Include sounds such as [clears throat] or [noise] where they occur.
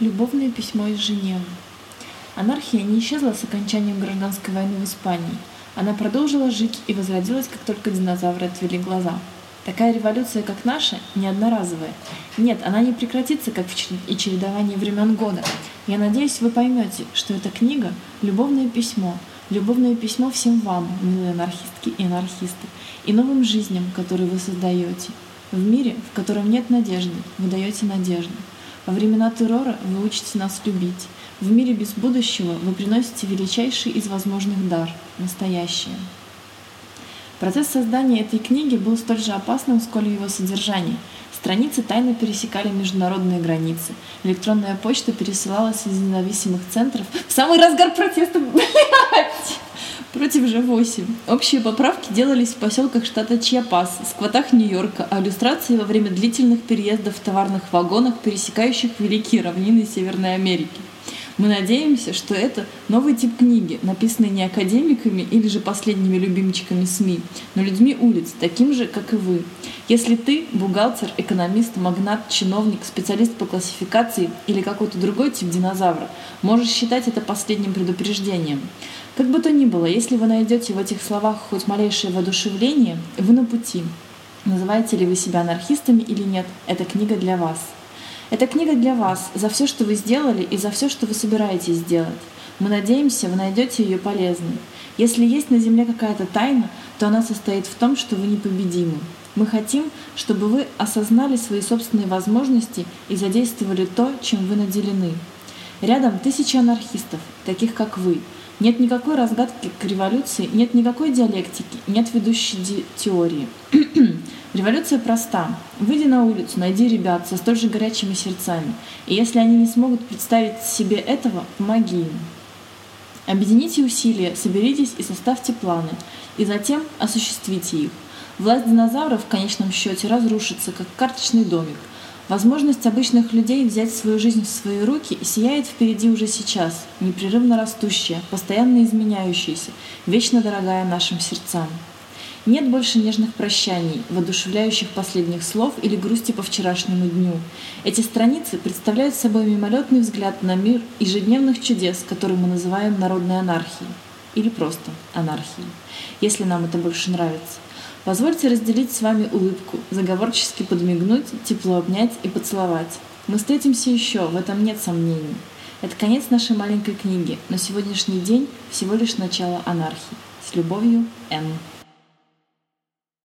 Любовное письмо из Женевы. Анархия не исчезла с окончанием гражданской войны в Испании. Она продолжила жить и возродилась, как только динозавры отвели глаза. Такая революция, как наша, не одноразовая. Нет, она не прекратится, как и чередование времен года. Я надеюсь, вы поймете, что эта книга – любовное письмо. Любовное письмо всем вам, милые анархистки и анархисты, и новым жизням, которые вы создаете. В мире, в котором нет надежды, вы даете надежду. Во времена террора вы учите нас любить. В мире без будущего вы приносите величайший из возможных дар — настоящее. Процесс создания этой книги был столь же опасным, сколь и его содержание. Страницы тайно пересекали международные границы. Электронная почта пересылалась из независимых центров в самый разгар протеста. [laughs] Блядь! Против G8. Общие поправки делались в поселках штата Чьяпас, сквотах Нью-Йорка, а иллюстрации во время длительных переездов в товарных вагонах, пересекающих великие равнины Северной Америки. Мы надеемся, что это новый тип книги, написанный не академиками или же последними любимчиками СМИ, но людьми улиц, таким же, как и вы. Если ты бухгалтер, экономист, магнат, чиновник, специалист по классификации или какой-то другой тип динозавра, можешь считать это последним предупреждением. Как бы то ни было, если вы найдете в этих словах хоть малейшее воодушевление, вы на пути. Называете ли вы себя анархистами или нет, эта книга для вас. Эта книга для вас за все, что вы сделали и за все, что вы собираетесь сделать. Мы надеемся, вы найдете ее полезной. Если есть на Земле какая-то тайна, то она состоит в том, что вы непобедимы. Мы хотим, чтобы вы осознали свои собственные возможности и задействовали то, чем вы наделены. Рядом тысячи анархистов, таких как вы. Нет никакой разгадки к революции, нет никакой диалектики, нет ведущей теории. [clears throat] Революция проста. Выйди на улицу, найди ребят со столь же горячими сердцами. И если они не смогут представить себе этого, помоги им. Объедините усилия, соберитесь и составьте планы, и затем осуществите их. Власть динозавров в конечном счете разрушится, как карточный домик. Возможность обычных людей взять свою жизнь в свои руки сияет впереди уже сейчас, непрерывно растущая, постоянно изменяющаяся, вечно дорогая нашим сердцам. Нет больше нежных прощаний, воодушевляющих последних слов или грусти по вчерашнему дню. Эти страницы представляют собой мимолетный взгляд на мир ежедневных чудес, который мы называем народной анархией. Или просто анархией, если нам это больше нравится. Позвольте разделить с вами улыбку, заговорчески подмигнуть, тепло обнять и поцеловать. Мы встретимся еще, в этом нет сомнений. Это конец нашей маленькой книги, но сегодняшний день всего лишь начало анархии. С любовью, М.